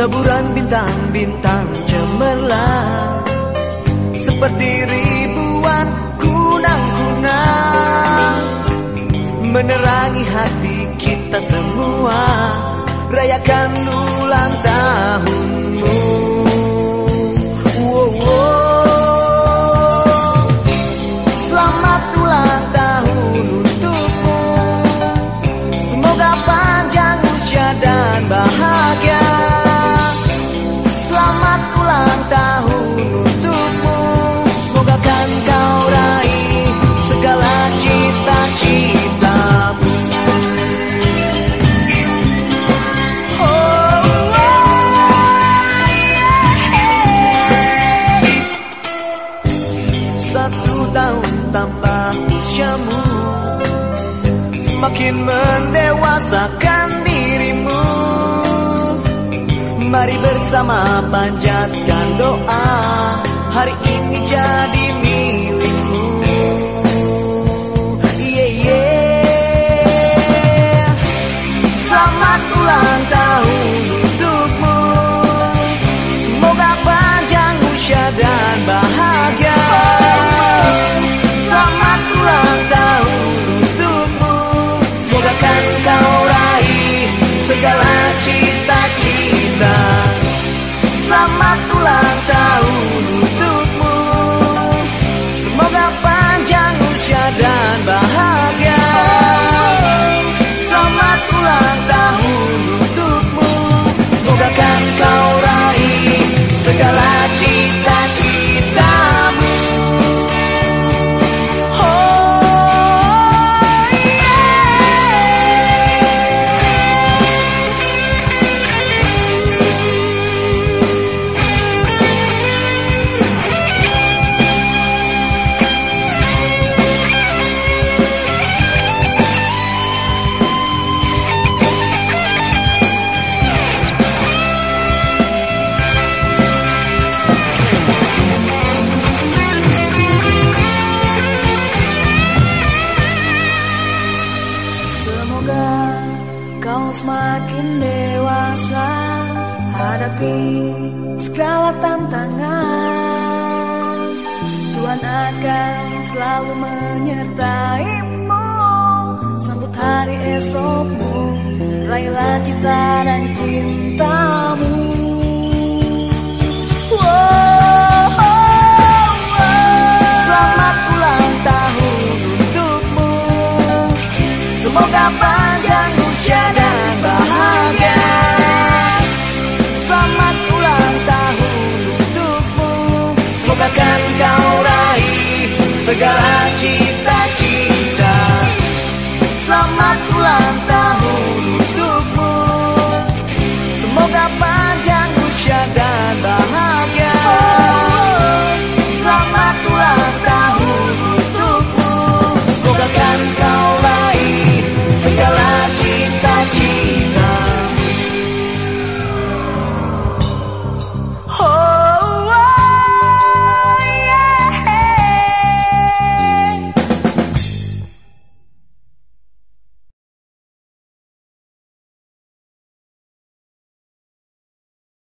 Taburan bintang-bintang cemerlang. Seperti ribuan kunang-kunang. Menerangi hati kita semua. Rayakan ulang tahunmu Satu tahun tambah usiamu Semakin mendewasakan dirimu. Mari bersama panjatkan doa. Hari ini jadi Selamat ulang tahun untukmu. Semoga panjang usia dan bahagia kau semakin dewasa Hadapi segala tantangan. Tuhan akan selalu menyertaimu. Sambut hari esokmu Raihlah cita dan cinta the guy.